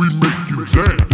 We make you dance.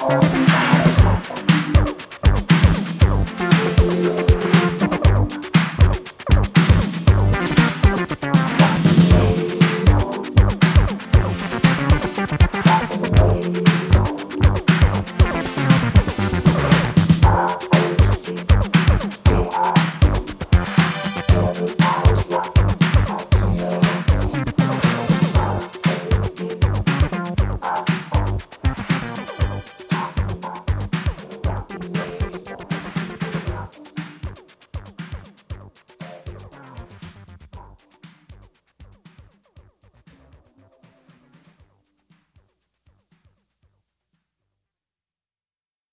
Thank